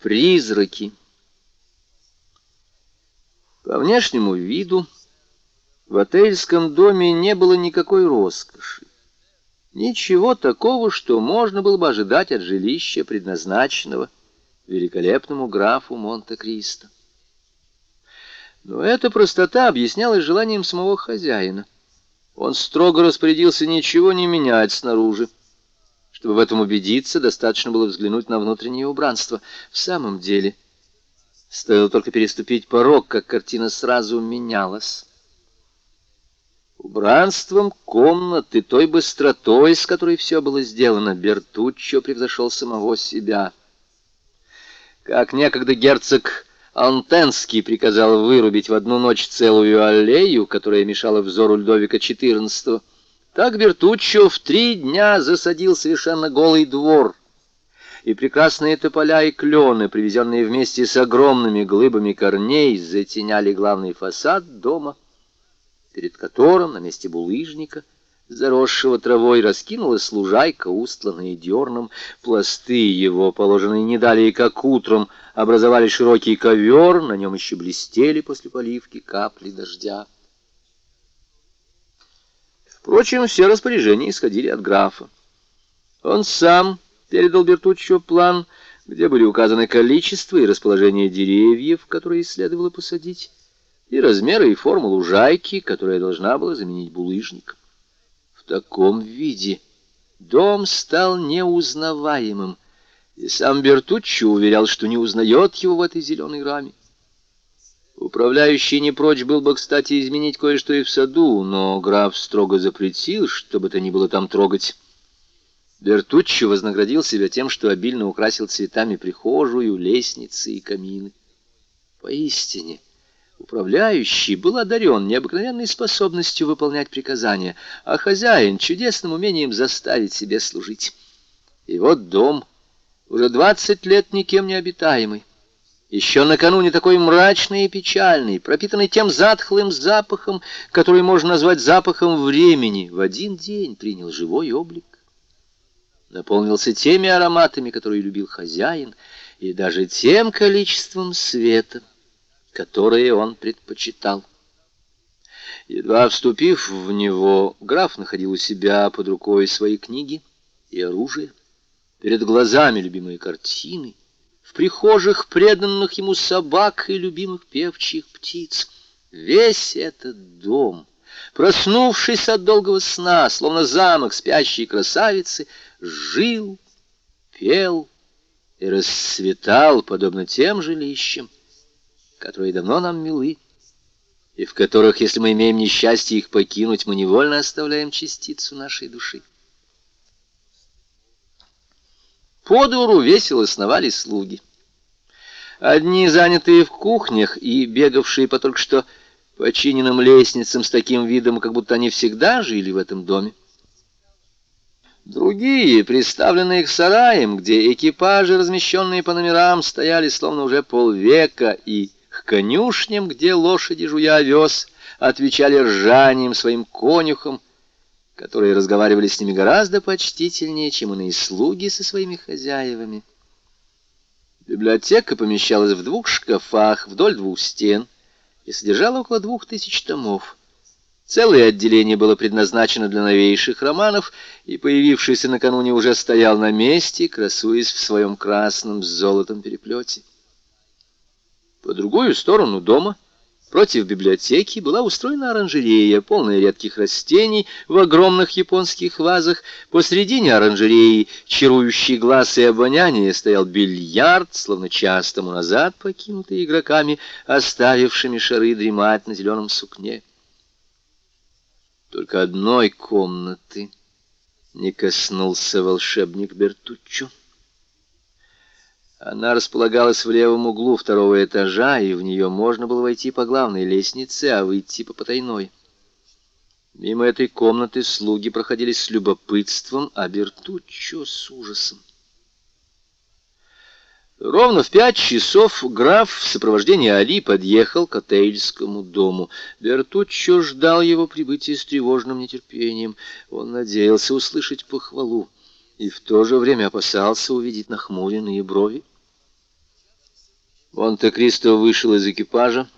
Призраки. По внешнему виду в отельском доме не было никакой роскоши. Ничего такого, что можно было бы ожидать от жилища, предназначенного великолепному графу Монте-Кристо. Но эта простота объяснялась желанием самого хозяина. Он строго распорядился ничего не менять снаружи, чтобы в этом убедиться, достаточно было взглянуть на внутреннее убранство. В самом деле, стоило только переступить порог, как картина сразу менялась. Убранством комнаты, той быстротой, с которой все было сделано, Бертуччо превзошел самого себя. Как некогда герцог Антенский приказал вырубить в одну ночь целую аллею, которая мешала взору Людовика XIV, так Бертуччо в три дня засадил совершенно голый двор, и прекрасные тополя и клены, привезенные вместе с огромными глыбами корней, затеняли главный фасад дома, перед которым на месте булыжника, заросшего травой, раскинулась лужайка, устланная дерном. Пласты его, положенные не далее, как утром, образовали широкий ковер, на нем еще блестели после поливки капли дождя. Впрочем, все распоряжения исходили от графа. Он сам передал Бертуччо план, где были указаны количество и расположение деревьев, которые следовало посадить, и размеры и форму лужайки, которая должна была заменить булыжник. В таком виде дом стал неузнаваемым, и сам Бертуччо уверял, что не узнает его в этой зеленой раме. Управляющий не прочь был бы, кстати, изменить кое-что и в саду, но граф строго запретил, чтобы это ни было там трогать. Бертуччо вознаградил себя тем, что обильно украсил цветами прихожую, лестницы и камины. Поистине, управляющий был одарен необыкновенной способностью выполнять приказания, а хозяин — чудесным умением заставить себе служить. И вот дом, уже двадцать лет никем не обитаемый, еще накануне такой мрачный и печальный, пропитанный тем затхлым запахом, который можно назвать запахом времени, в один день принял живой облик. Наполнился теми ароматами, которые любил хозяин, и даже тем количеством света, которое он предпочитал. Едва вступив в него, граф находил у себя под рукой свои книги и оружие, перед глазами любимые картины, в прихожих преданных ему собак и любимых певчих птиц. Весь этот дом, проснувшись от долгого сна, словно замок спящей красавицы, жил, пел и расцветал, подобно тем жилищам, которые давно нам милы, и в которых, если мы имеем несчастье их покинуть, мы невольно оставляем частицу нашей души. По двору весело сновали слуги. Одни занятые в кухнях и бегавшие по только что починенным лестницам с таким видом, как будто они всегда жили в этом доме. Другие, приставленные к сараям, где экипажи, размещенные по номерам, стояли словно уже полвека, и к конюшням, где лошади, жуя овес, отвечали ржанием своим конюхам, которые разговаривали с ними гораздо почтительнее, чем иные слуги со своими хозяевами. Библиотека помещалась в двух шкафах вдоль двух стен и содержала около двух тысяч томов. Целое отделение было предназначено для новейших романов, и появившийся накануне уже стоял на месте, красуясь в своем красном с золотом переплете. По другую сторону дома — Против библиотеки была устроена оранжерея, полная редких растений в огромных японских вазах. Посредине оранжереи, чарующий глаз и обоняние, стоял бильярд, словно час тому назад покинутый игроками, оставившими шары дремать на зеленом сукне. Только одной комнаты не коснулся волшебник Бертуччо. Она располагалась в левом углу второго этажа, и в нее можно было войти по главной лестнице, а выйти по потайной. Мимо этой комнаты слуги проходили с любопытством, а Бертуччо с ужасом. Ровно в пять часов граф в сопровождении Али подъехал к отельскому дому. Бертуччо ждал его прибытия с тревожным нетерпением. Он надеялся услышать похвалу и в то же время опасался увидеть нахмуренные брови. Монте-Кристо вышел из экипажа,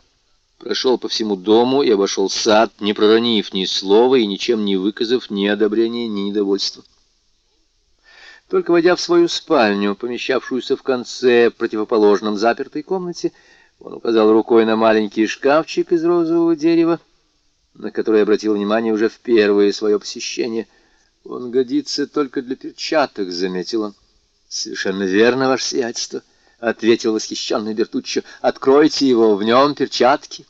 прошел по всему дому и обошел сад, не проронив ни слова и ничем не выказав ни одобрения, ни недовольства. Только войдя в свою спальню, помещавшуюся в конце, противоположном запертой комнате, он указал рукой на маленький шкафчик из розового дерева, на который обратил внимание уже в первое свое посещение. «Он годится только для перчаток», — заметил он. «Совершенно верно, ваше сиятельство», — ответил восхищенный Бертуччо. «Откройте его, в нем перчатки».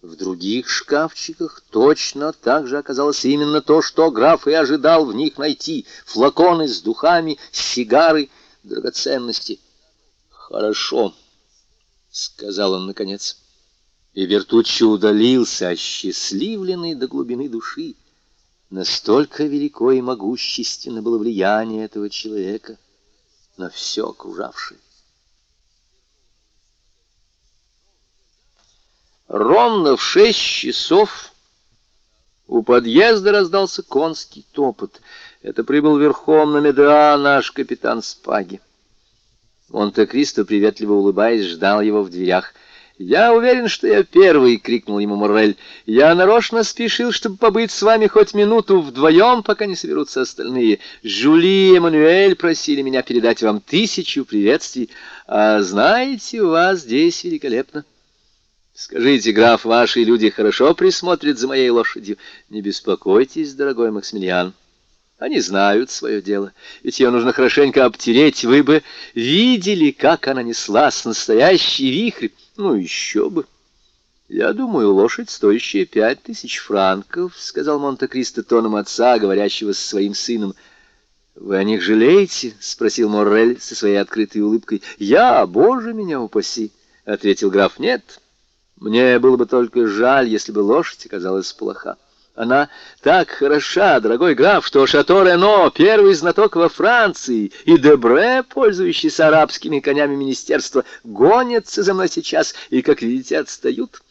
В других шкафчиках точно так же оказалось именно то, что граф и ожидал в них найти. Флаконы с духами, сигары, драгоценности. «Хорошо», — сказал он наконец. И Бертуччо удалился, осчастливленный до глубины души. Настолько велико и могущественно было влияние этого человека на все окружавшее. Ровно в шесть часов у подъезда раздался конский топот. Это прибыл верхом на Медеа наш капитан Спаги. Монте-Кристо, приветливо улыбаясь, ждал его в дверях. «Я уверен, что я первый!» — крикнул ему Моррель. «Я нарочно спешил, чтобы побыть с вами хоть минуту вдвоем, пока не соберутся остальные. Жюли и Эммануэль просили меня передать вам тысячу приветствий. А знаете, у вас здесь великолепно!» Скажите, граф, ваши люди хорошо присмотрят за моей лошадью. Не беспокойтесь, дорогой Максимилиан. Они знают свое дело, ведь ее нужно хорошенько обтереть. Вы бы видели, как она неслась, настоящий вихрь. Ну, еще бы. Я думаю, лошадь, стоящая пять тысяч франков, — сказал Монте-Кристо тоном отца, говорящего со своим сыном. «Вы о них жалеете?» — спросил Моррель со своей открытой улыбкой. «Я, боже меня упаси!» — ответил граф. «Нет, мне было бы только жаль, если бы лошадь оказалась плоха. Она так хороша, дорогой граф, что Шато Рено, первый знаток во Франции, и Дебре, пользующийся арабскими конями министерства, гонятся за мной сейчас и, как видите, отстают.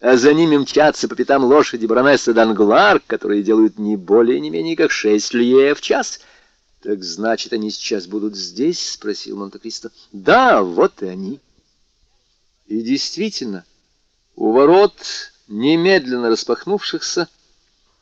А за ними мчатся по пятам лошади баронессы Данглар, которые делают не более не менее как шесть лье в час. — Так значит, они сейчас будут здесь? — спросил Монте-Кристо. — Да, вот и они. И действительно... У ворот, немедленно распахнувшихся,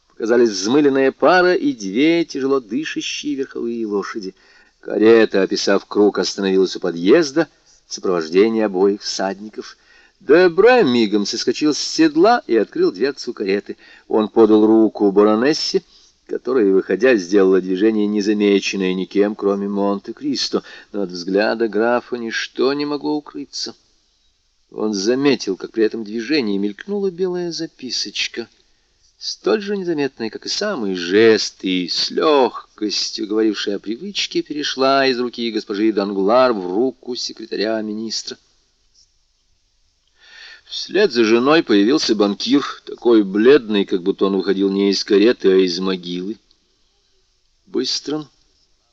показались взмыленная пара и две тяжело дышащие верховые лошади. Карета, описав круг, остановилась у подъезда в сопровождении обоих всадников. Дебре мигом соскочил с седла и открыл дверцу кареты. Он подал руку баронессе, которая, выходя, сделала движение, незамеченное никем, кроме Монте-Кристо, но от взгляда графа ничто не могло укрыться. Он заметил, как при этом движении мелькнула белая записочка, столь же незаметная, как и самый жест, и с легкостью, говорившая о привычке, перешла из руки госпожи Данглар в руку секретаря министра. Вслед за женой появился банкир, такой бледный, как будто он выходил не из кареты, а из могилы. Быстрым,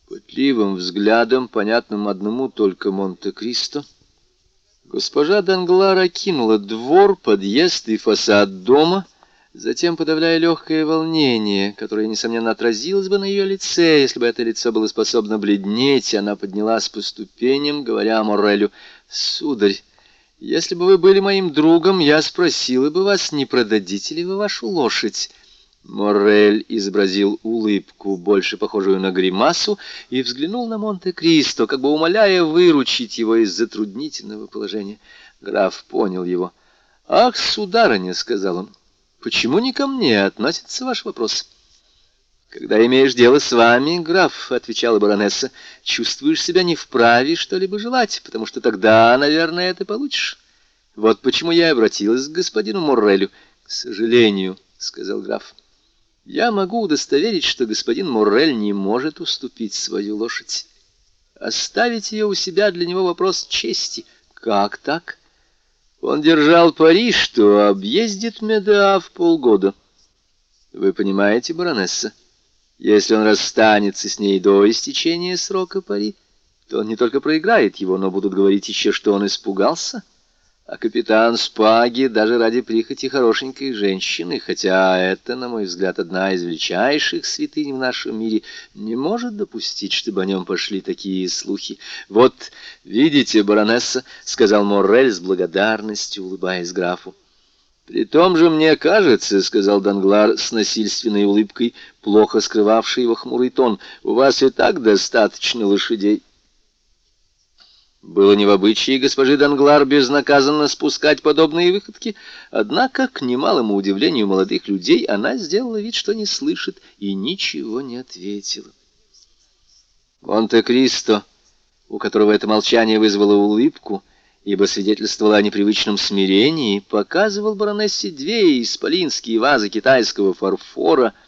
пытливым взглядом, понятным одному только Монте-Кристо, Госпожа Данглар кинула двор, подъезд и фасад дома, затем, подавляя легкое волнение, которое, несомненно, отразилось бы на ее лице, если бы это лицо было способно бледнеть, она поднялась по ступеням, говоря Морелю, «Сударь, если бы вы были моим другом, я спросила бы вас, не продадите ли вы вашу лошадь?» Моррель изобразил улыбку, больше похожую на гримасу, и взглянул на Монте-Кристо, как бы умоляя выручить его из затруднительного положения. Граф понял его. «Ах, сударыня», — сказал он, — «почему не ко мне относится ваш вопрос?» «Когда имеешь дело с вами, граф», — отвечала баронесса, — «чувствуешь себя не вправе что-либо желать, потому что тогда, наверное, это получишь. Вот почему я обратилась к господину Моррелю». «К сожалению», — сказал граф, — я могу удостоверить, что господин Моррель не может уступить свою лошадь. Оставить ее у себя для него вопрос чести. Как так? Он держал пари, что объездит Медеа в полгода. Вы понимаете, баронесса, если он расстанется с ней до истечения срока пари, то он не только проиграет его, но будут говорить еще, что он испугался. А капитан Спаги даже ради прихоти хорошенькой женщины, хотя это, на мой взгляд, одна из величайших святынь в нашем мире, не может допустить, чтобы о нем пошли такие слухи. «Вот, видите, баронесса», — сказал Моррель с благодарностью, улыбаясь графу. «При том же мне кажется, — сказал Данглар с насильственной улыбкой, плохо скрывавший его хмурый тон, — у вас и так достаточно лошадей». Было не в обычае госпожи Данглар безнаказанно спускать подобные выходки, однако, к немалому удивлению молодых людей, она сделала вид, что не слышит, и ничего не ответила. Монте-Кристо, у которого это молчание вызвало улыбку, ибо свидетельствовало о непривычном смирении, показывал баронессе две исполинские вазы китайского фарфора —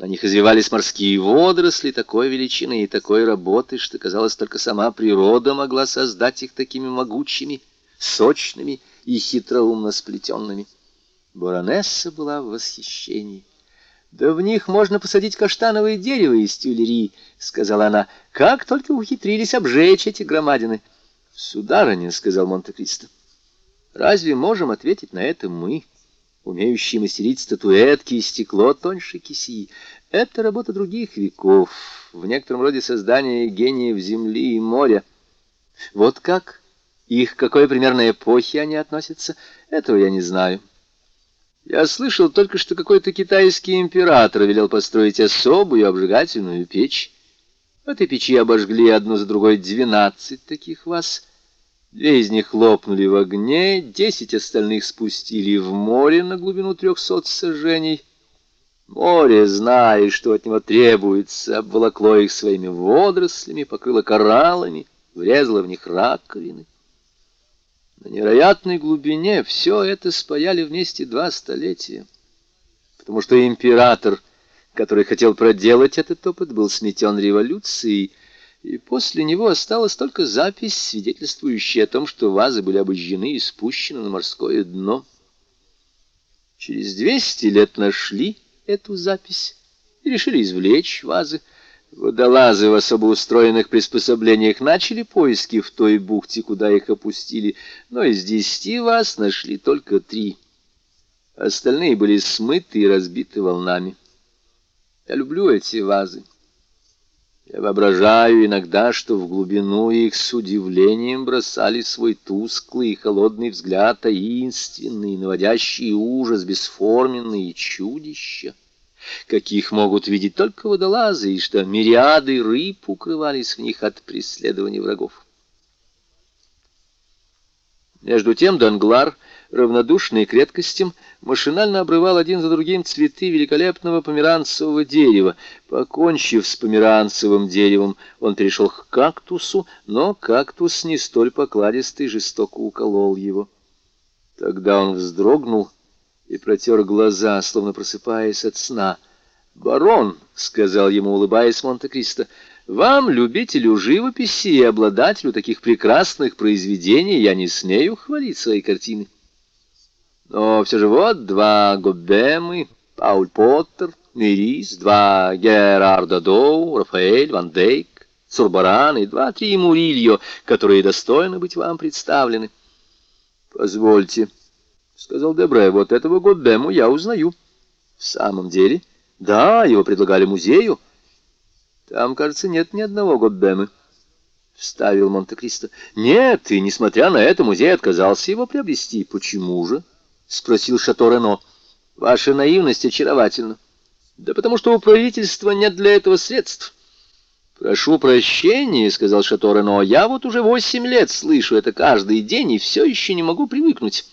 на них извивались морские водоросли такой величины и такой работы, что, казалось, только сама природа могла создать их такими могучими, сочными и хитроумно сплетенными. Баронесса была в восхищении. «Да в них можно посадить каштановое дерево из тюлерии», — сказала она. «Как только ухитрились обжечь эти громадины». «Сударыня», — сказал Монте-Кристо, — «разве можем ответить на это мы?» Умеющие мастерить статуэтки и стекло тоньше киси. Это работа других веков, в некотором роде создание гениев земли и моря. Вот как? Их к какой примерно эпохе они относятся, этого я не знаю. Я слышал только, что какой-то китайский император велел построить особую обжигательную печь. В этой печи обожгли одну за другой двенадцать таких вас — Две из них лопнули в огне, десять остальных спустили в море на глубину трехсот сажений. Море, зная, что от него требуется, обволокло их своими водорослями, покрыло кораллами, врезало в них раковины. На невероятной глубине все это спаяли вместе два столетия, потому что император, который хотел проделать этот опыт, был сметен революцией, и после него осталась только запись, свидетельствующая о том, что вазы были обожжены и спущены на морское дно. Через двести лет нашли эту запись и решили извлечь вазы. Водолазы в особо устроенных приспособлениях начали поиски в той бухте, куда их опустили, но из десяти ваз нашли только три. Остальные были смыты и разбиты волнами. Я люблю эти вазы. Я воображаю иногда, что в глубину их с удивлением бросали свой тусклый и холодный взгляд таинственный, наводящий ужас бесформенные чудища, каких могут видеть только водолазы, и что мириады рыб укрывались в них от преследования врагов. Между тем Данглар равнодушный к редкостям, машинально обрывал один за другим цветы великолепного померанцевого дерева. Покончив с померанцевым деревом, он перешел к кактусу, но кактус не столь покладистый жестоко уколол его. Тогда он вздрогнул и протер глаза, словно просыпаясь от сна. «Барон», — сказал ему, улыбаясь Монте-Кристо, — «вам, любителю живописи и обладателю таких прекрасных произведений, я не смею хвалить свои картины». Но все же вот два Гоббемы, Пауль Поттер, Мирис, два Герарда Доу, Рафаэль, Ван Дейк, Сурбаран и два-три Мурильо, которые достойны быть вам представлены. Позвольте, — сказал Дебре, — вот этого Гоббему я узнаю. В самом деле? Да, его предлагали музею. Там, кажется, нет ни одного Гоббемы. — вставил Монте-Кристо. «Нет, и, несмотря на это, музей отказался его приобрести. Почему же?» — спросил Шато Рено. «Ваша наивность очаровательна. Да потому что у правительства нет для этого средств». «Прошу прощения», — сказал Шато Рено, — «я вот уже восемь лет слышу это каждый день и все еще не могу привыкнуть».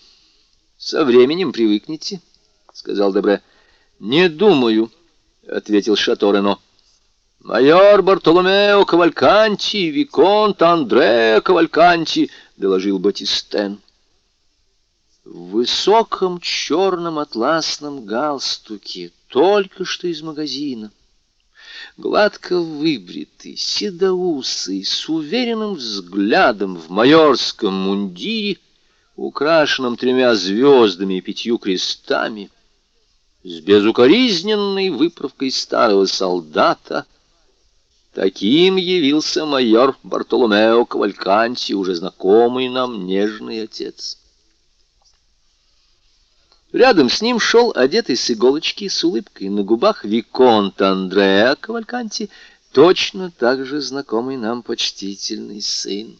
«Со временем привыкнете», — сказал Дебре. «Не думаю», — ответил Шато Рено. «Майор Бартоломео Кавальканти, Виконт Андреа Кавальканти», — доложил Батистен в высоком черном атласном галстуке, только что из магазина. Гладко выбритый, седоусый, с уверенным взглядом в майорском мундире, украшенном тремя звездами и пятью крестами, с безукоризненной выправкой старого солдата, Таким явился майор Бартоломео Кавальканти, уже знакомый нам нежный отец. Рядом с ним шел одетый с иголочки, с улыбкой на губах Виконт Андреа Кавальканти, точно так же знакомый нам почтительный сын.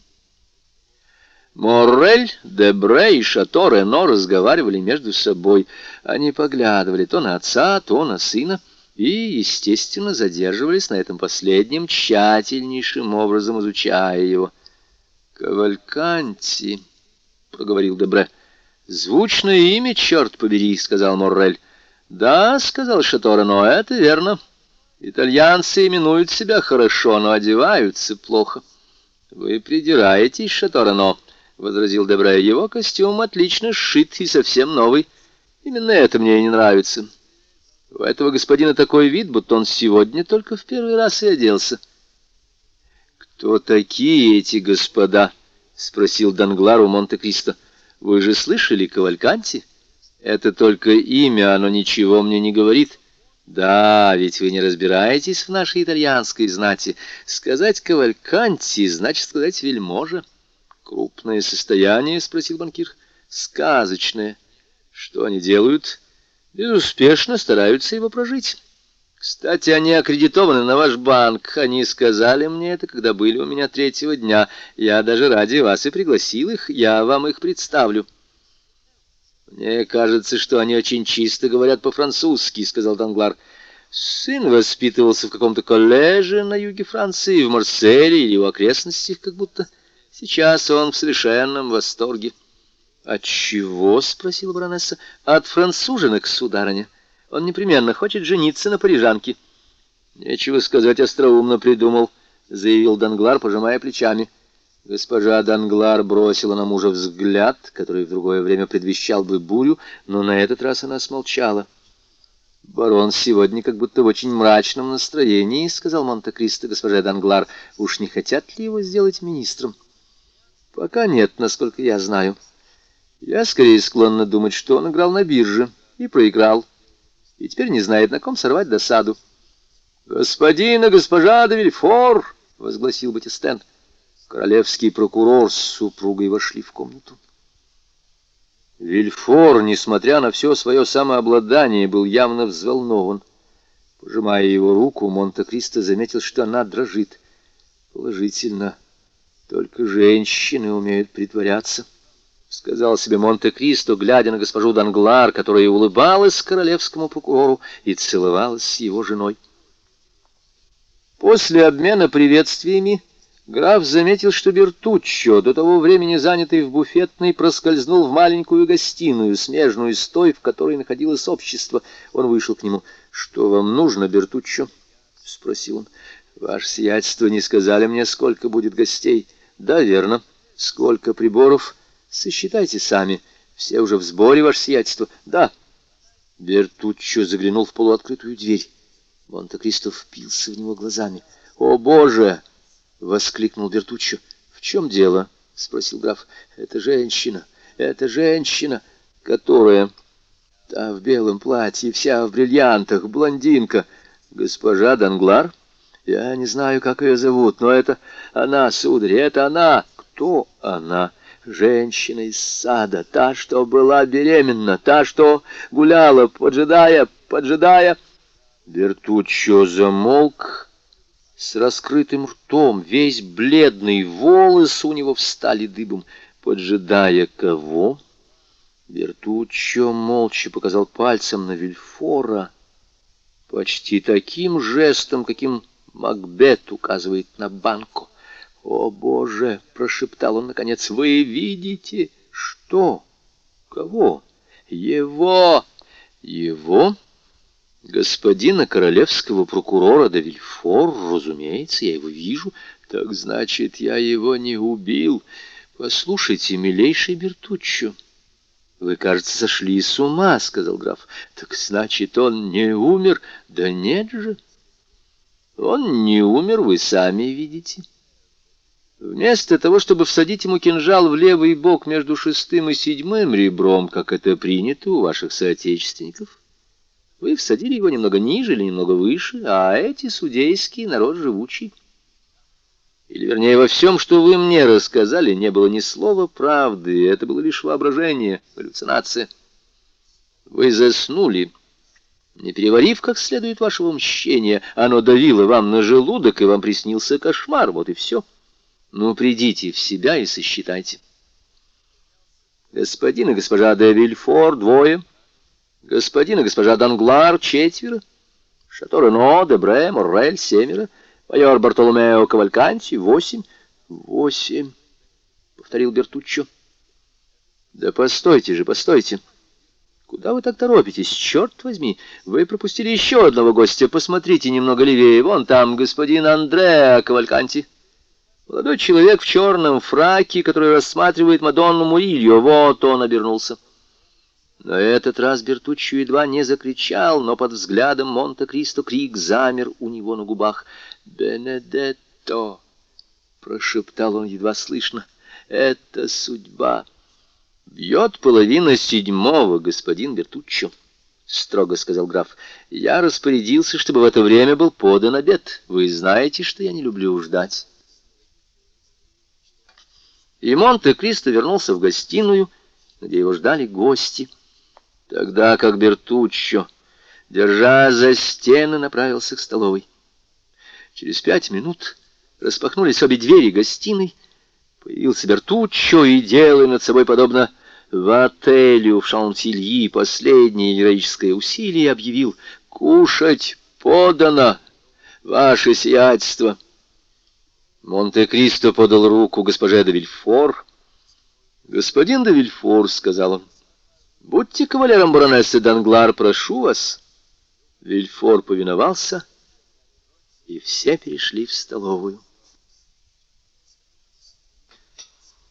Моррель, Дебре и Шато Рено разговаривали между собой. Они поглядывали то на отца, то на сына и, естественно, задерживались на этом последнем, тщательнейшим образом изучая его. «Кавальканти», — проговорил Дебре, — «Звучное имя, черт побери», — сказал Моррель. «Да», — сказал Шатора, — «но это верно. Итальянцы именуют себя хорошо, но одеваются плохо». «Вы придираетесь, Шаторано», — возразил Дебре. «Его костюм отлично сшит и совсем новый. Именно это мне и не нравится. У этого господина такой вид, будто он сегодня только в первый раз и оделся». «Кто такие эти господа?» — спросил Данглар у Монте-Кристо. Вы же слышали Кавальканти? Это только имя, оно ничего мне не говорит. Да, ведь вы не разбираетесь в нашей итальянской знати. Сказать Кавальканти значит сказать вельможа. Крупное состояние, спросил банкир. Сказочное. Что они делают? Безуспешно стараются его прожить. Кстати, они аккредитованы на ваш банк. Они сказали мне это, когда были у меня третьего дня. Я даже ради вас и пригласил их. Я вам их представлю. Мне кажется, что они очень чисто говорят по-французски, сказал Данглар. Сын воспитывался в каком-то коллеже на юге Франции, в Марселе или в окрестностях, как будто. Сейчас он в совершенном восторге. От чего? спросила баронесса. От француженок, сударыня. Он непременно хочет жениться на парижанке. Нечего сказать, остроумно придумал, заявил Данглар, пожимая плечами. Госпожа Данглар бросила на мужа взгляд, который в другое время предвещал бы бурю, но на этот раз она смолчала. «Барон сегодня как будто в очень мрачном настроении», — сказал Монте-Кристо госпожа Данглар. «Уж не хотят ли его сделать министром?» «Пока нет, насколько я знаю. Я скорее склонна думать, что он играл на бирже и проиграл» и теперь не знает, на ком сорвать досаду. «Господин и госпожа де Вильфор!» — возгласил Батистен. Королевский прокурор с супругой вошли в комнату. Вильфор, несмотря на все свое самообладание, был явно взволнован. Пожимая его руку, Монте-Кристо заметил, что она дрожит. Положительно, только женщины умеют притворяться. — сказал себе Монте-Кристо, глядя на госпожу Данглар, которая улыбалась королевскому прокурору и целовалась с его женой. После обмена приветствиями граф заметил, что Бертуччо, до того времени занятый в буфетной, проскользнул в маленькую гостиную, смежную с той, в которой находилось общество. Он вышел к нему. «Что вам нужно, Бертуччо?» — спросил он. «Ваше сиятельство не сказали мне, сколько будет гостей?» «Да, верно. Сколько приборов?» Сосчитайте сами. Все уже в сборе, ваше сиятельство. Да. Бертуччо заглянул в полуоткрытую дверь. Монте-Кристо впился в него глазами. «О, Боже!» — воскликнул Бертуччо. «В чем дело?» — спросил граф. «Это женщина, это женщина, которая...» «Та в белом платье, вся в бриллиантах, блондинка. Госпожа Данглар? Я не знаю, как ее зовут, но это она, сударь, это она. Кто она?» Женщина из сада, та, что была беременна, та, что гуляла, поджидая, поджидая. Бертуччо замолк с раскрытым ртом, весь бледный, волосы у него встали дыбом. Поджидая кого? Бертуччо молча показал пальцем на Вильфора, почти таким жестом, каким Макбет указывает на банку. «О, Боже!» — прошептал он наконец. «Вы видите? Что? Кого? Его! Его? Господина королевского прокурора де Вильфор, разумеется, я его вижу. Так значит, я его не убил. Послушайте, милейший Бертуччо». «Вы, кажется, сошли с ума», — сказал граф. «Так значит, он не умер?» «Да нет же!» «Он не умер, вы сами видите». Вместо того, чтобы всадить ему кинжал в левый бок между шестым и седьмым ребром, как это принято у ваших соотечественников, вы всадили его немного ниже или немного выше, а эти судейские народ живучий. Или, вернее, во всем, что вы мне рассказали, не было ни слова правды, это было лишь воображение, галлюцинация. Вы заснули, не переварив как следует вашего мщения. Оно давило вам на желудок, и вам приснился кошмар. Вот и все. Ну, придите в себя и сосчитайте. Господин и госпожа де Вильфор двое. Господин и госпожа Данглар четверо. Шато Рено, Дебре, Моррель семеро. Майор Бартоломео Кавальканти восемь. Восемь, повторил Бертуччо. Да постойте же, постойте. Куда вы так торопитесь? Черт возьми, вы пропустили еще одного гостя. Посмотрите немного левее. Вон там господин Андреа Кавальканти. Молодой человек в черном фраке, который рассматривает Мадонну Мурильо. Вот он обернулся. На этот раз Бертуччо едва не закричал, но под взглядом Монте-Кристо крик замер у него на губах. «Бенедетто!» — прошептал он едва слышно. «Это судьба!» «Бьет половина седьмого, господин Бертуччо», — строго сказал граф. «Я распорядился, чтобы в это время был подан обед. Вы знаете, что я не люблю ждать». И Монте-Кристо вернулся в гостиную, где его ждали гости. Тогда как Бертуччо, держа за стены, направился к столовой. Через пять минут распахнулись обе двери гостиной, Появился Бертуччо и, делая над собой подобно в отелю в Шантильи последнее героическое усилие, объявил «Кушать подано, ваше сиятельство!» Монте-Кристо подал руку госпоже де Вильфор. «Господин де Вильфор», — сказал он, — «будьте кавалером баронессы Данглар, прошу вас». Вильфор повиновался, и все перешли в столовую.